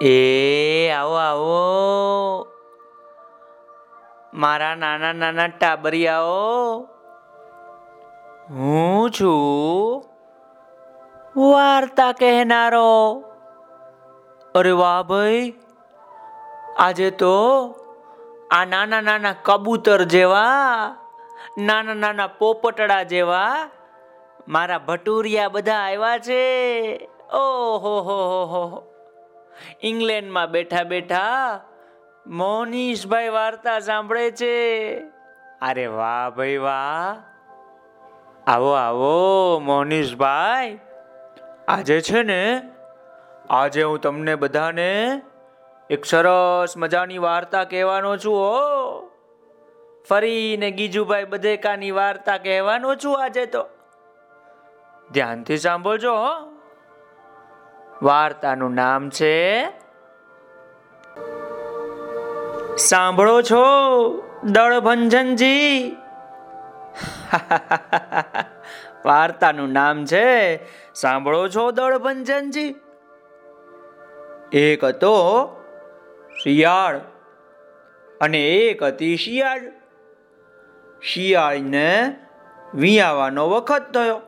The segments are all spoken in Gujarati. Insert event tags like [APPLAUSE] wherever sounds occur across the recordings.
એ, આવો આવો. મારા નાના નાના ટાબરિયાઓ, હું છું વાર્તા કહેનારો. અરે વાહ ભાઈ, આજે તો આ નાના નાના કબૂતર જેવા, નાના નાના પોપટડા જેવા મારા ભટુરિયા બધા આવ્યા છે. ઓહો, હો હો હો ઇંગ્લેન્ડમાં બેઠા બેઠા મોનીશભાઈ વાર્તા સાંભળે છે. અરે વાહ ભાઈ વાહ. આવો આવો મોનીશભાઈ આજે છે ને, આજે હું તમને બધાને એક સરસ મજાની વાર્તા કહેવાનો છું હો. ફરીને ગીજુભાઈ બધેકાની વાર્તા કહેવાનો છું આજે તો. ધ્યાનથી સાંભળજો હો. વાર્તાનું નામ છે સાંભળો છો, દળભંજનજી. [LAUGHS] વાર્તાનું નામ છે, સાંભળો છો, દળભંજનજી. એક હતો શિયાળ અને એક હતી શિયાળ. શિયાળને વિયાવાનો વખત થયો,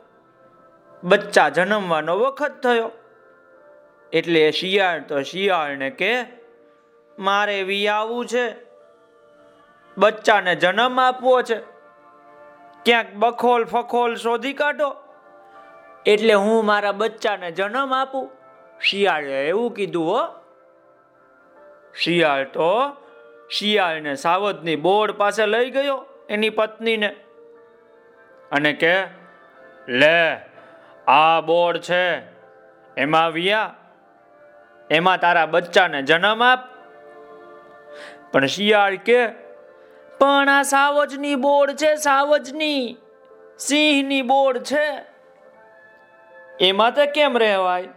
બચ્ચા જન્મવાનો વખત થયો. એટલે શિયાળ તો શિયાળને કે મારે વિયાવું છે. બચ્ચાને જન્મ આપવો છે. ક્યાંક બખોલ ફખોલ શોધી કાઢો. એટલે હું મારા બચ્ચાને જન્મ આપું. શિયાળે એવું કીધું હો. શિયાળ તો શિયાળને સાવધની બોર્ડ પાસે લઈ ગયો એની પત્નીને. અને કે, લે, આ બોર્ડ છે, એમાં વિયા. એમાં તારા બચ્ચાને જન્મ આપ. પણ શિયાળ કે, પણ આ સાવજની બોર્ડ છે, સાવજની. સિંહની બોર્ડ છે. એમાં તો કેમ રહેવાય?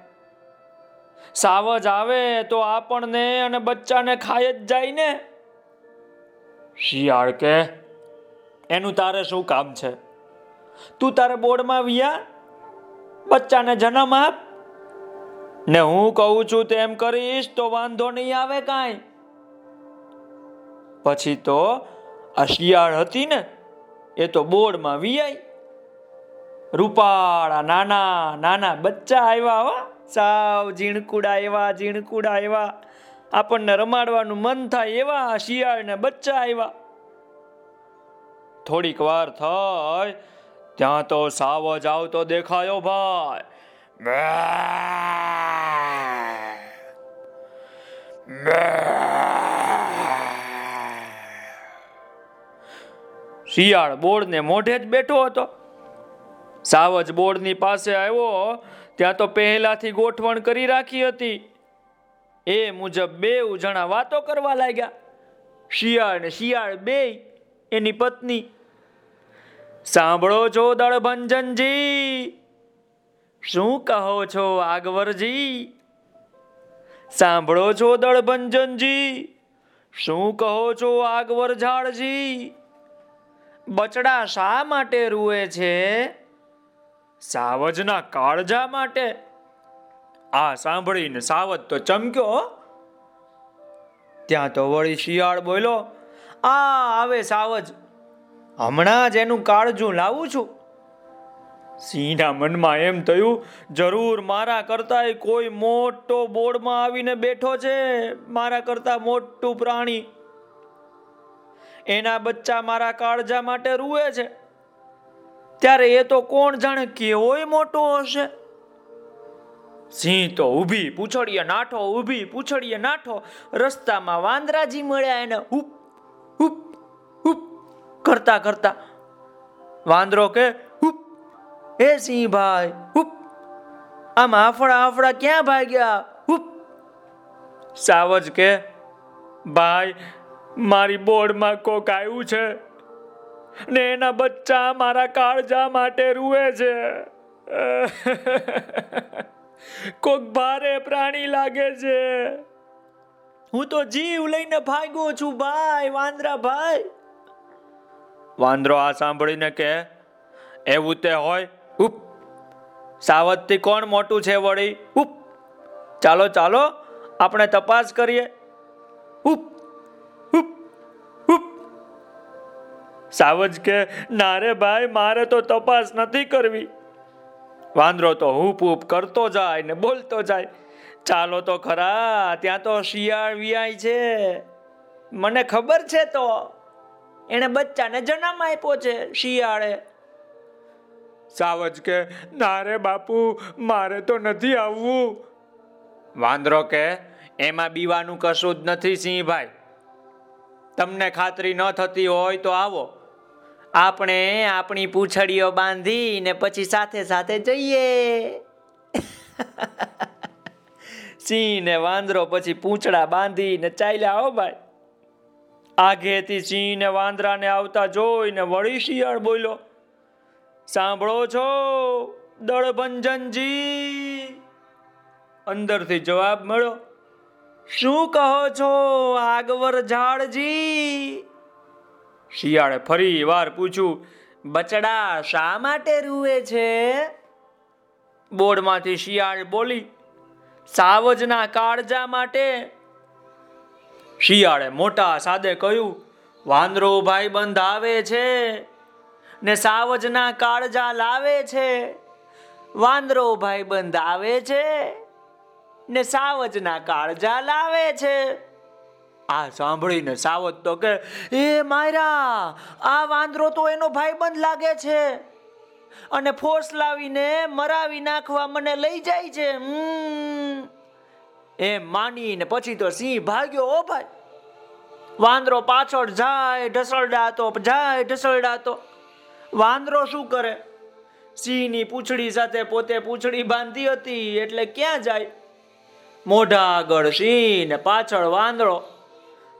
સાવજ આવે તો આપણને અને બચ્ચાને ખાઈ જ જાય ને. શિયાળ કે, એનું તારે શું કામ છે? તું તારે બોર્ડમાં વિયા? બચ્ચાને જન્મ આપ. ને હું કહું છું તેમ કરીશ તો વાંધો નહીં આવે કાંઈ. પછી તો આ શિયાળ હતી ને, એ તો બોર્ડમાં વીઆઈ રૂપાળા નાના નાના બચ્ચા આવ્યા હો. સાવ ઝીણકુડા એવા ઝીણકુડા એવા. આપણને રમાડવાનું મન થાય એવા શિયાળ ને બચ્ચા આવ્યા. થોડીક વાર થઈ, ત્યાં તો સાવ જ આવતો દેખાયો ભાઈ. શિયાળ બોર્ડને મોઢે જ બેઠો હતો. સાવજ બોર્ડની પાસે આવ્યો, ત્યાં તો પહેલાથી ગોઠવણ કરી રાખી હતી. એ મુજબ બે જણા વાતો કરવા લાગ્યા. શિયાળ ને શિયાળ બે, એની પત્ની. સાંભળો છો દળભંજનજી. શું કહો છો આગવરજી? સાંભળો છો દળભંજનજી? શું કહો છો આગવર ઝાડજી બચડા શા માટે રૂએ છે? સાવજના કાળજા માટે? આ સાંભળીને સાવજ તો ચમક્યો ત્યાં તો વળી શિયાળ બોલો આ આવે સાવજ, હમણાં જ એનું કાળજું લાવું છું. સિંહના મનમાં એમ થયું, જરૂર મારા કરતા કોઈ મોટો બોર્ડમાં આવીને બેઠો છે, મારા કરતા મોટું પ્રાણી. એના બચ્ચા મારા કાળજા માટે રૂએ છે. ત્યારે એ તો કોણ જાણે કેવોય મોટો હશે? સિંહ તો ઊભી પૂછડીએ નાઠો, ઊભી પૂછડીએ નાઠો, રસ્તામાં વાંદરાજી મળ્યા એને હુપ હુપ હુપ કરતા કરતા. વાંદરો કે હે સિંહ ભાઈ હુપ. આમ આફડા આફડા ક્યાં ભાગ્યા? હુપ. સાવજ કે ભાઈ મારી બોર્ડમાં કોક આવ્યું છે ને એના બચ્ચા મારા કાળજા માટે રૂવે છે. [LAUGHS] કોક ભારે પ્રાણી લાગે છે. હું તો જીવ લઈને ભાગ્યો છું ભાઈ વાંદરા ભાઈ. વાંદરો આ સાંભળીને કે એવું તે હોય ઉપ સાવજથી કોણ મોટું છે વળી? ઉપ ચાલો ચાલો, આપણે તપાસ કરીએ. ઉપ ઉપ ઉપ સાવજ કે, ના રે ભાઈ, મારે તો તપાસ નથી કરવી. વાંદરો તો હૂપ હૂપ કરતો જાય ને બોલતો જાય. ચાલો તો ખરા, ત્યાં તો શિયાળ વિયાય છે. મને ખબર છે તો. એને બચ્ચાને જન્મ આપ્યો છે, શિયાળે. સાવજ કે ના બાપુ, મારે તો નથી આવવું. વાંદરો કે, એમાં બીવાનું કશું જ નથી સિંહભાઈ. તમને ખાતરી ન થતી હોય તો આવો. આપણે આપણી પૂંછડીઓ બાંધી ને પછી સાથે સાથે જઈએ. [LAUGHS] સિંહ ને વાંદરો પછી પૂંછડા બાંધી ને ચાલ્યા, હો ભાઈ. આઘેથી સિંહ ને વાંદરાને આવતા જોઈને વળી શિયાળ બોલ્યો સાંભળો છો, દળભંજનજી. અંદરથી જવાબ મળ્યો, શું કહો છો, આગવર ઝાડજી? શિયાળે ફરી વાર પૂછ્યું, બચડા શા માટે રૂવે છે? બોર્ડમાંથી શિયાળ બોલી, સાવજના કાળજા માટે. શિયાળે મોટા સાદે કહ્યું, વાંદરો ભાઈ બંધ આવે છે. ને સાવજના કાળજા લાવે છે. વાંદરો ભાઈ બંધ આવે છે ને સાવજના કાળજા લાવે છે. આ સાંભળીને સાવજ તો કે, એ માયરા, આ વાંદરો તો એનો ભાઈબંધ લાગે છે. અને ફોર્સ લાવીને મરાવી નાખવા મને લઈ જાય છે. એમ માનીને પછી તો સિંહ ભાગ્યો, ઓ ભાઈ, વાંદરો પાછળ જાય ઢસલડાતો જાય ઢસલડાતો વાંદરો શું કરે? સિંહની પૂંછડી સાથે પોતે પૂંછડી બાંધી હતી, એટલે ક્યાં જાય? મોઢા આગળ સિંહ ને પાછળ વાંદરો.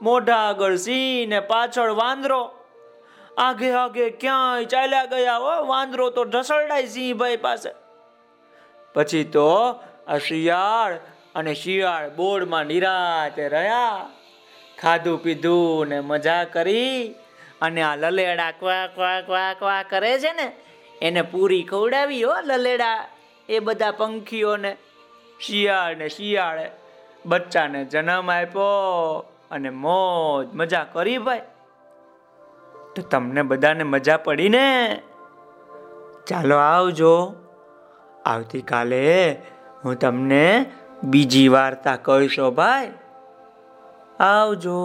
મોઢા આગળ સિંહ ને પાછળ વાંદરો. આગે આગે ક્યાંય ચાલ્યા ગયા હો? વાંદરો તો ઢસડાય સિંહભાઈ પાસે. પછી તો આ શિયાળ અને શિયાળ બોર્ડમાં નિરાતે રહ્યા. ખાધું પીધું ને મજા કરી. અને આ લલેડા ક્વા ક્વા ક્વા ક્વા કરે છે ને, એને પૂરી ખવડાવી, હો, લલેડા. એ બધા પંખીઓને શિયાળ ને શિયાળે, બચ્ચાને જન્મ આપ્યો અને મોજ, મજા કરી ભાઈ. તો તમને બધાને મજા પડી ને? ચાલો આવજો. આવતીકાલે હું તમને બીજી વાર્તા કહીશો ભાઈ. આવજો.